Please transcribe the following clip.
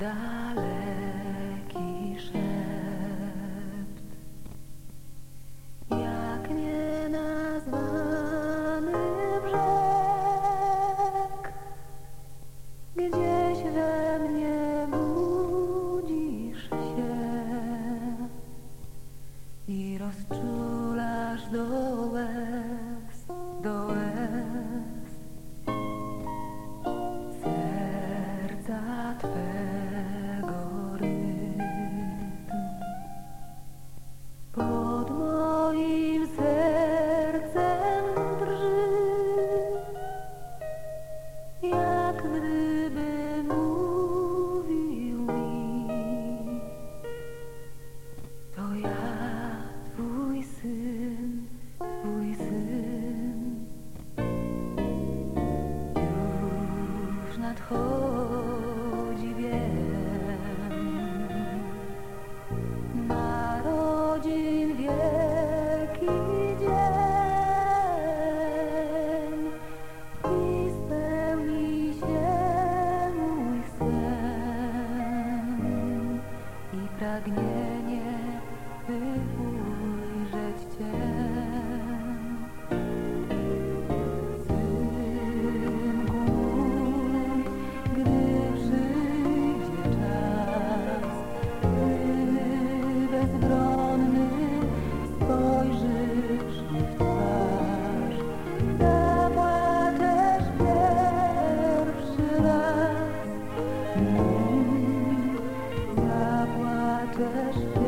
daleki Good.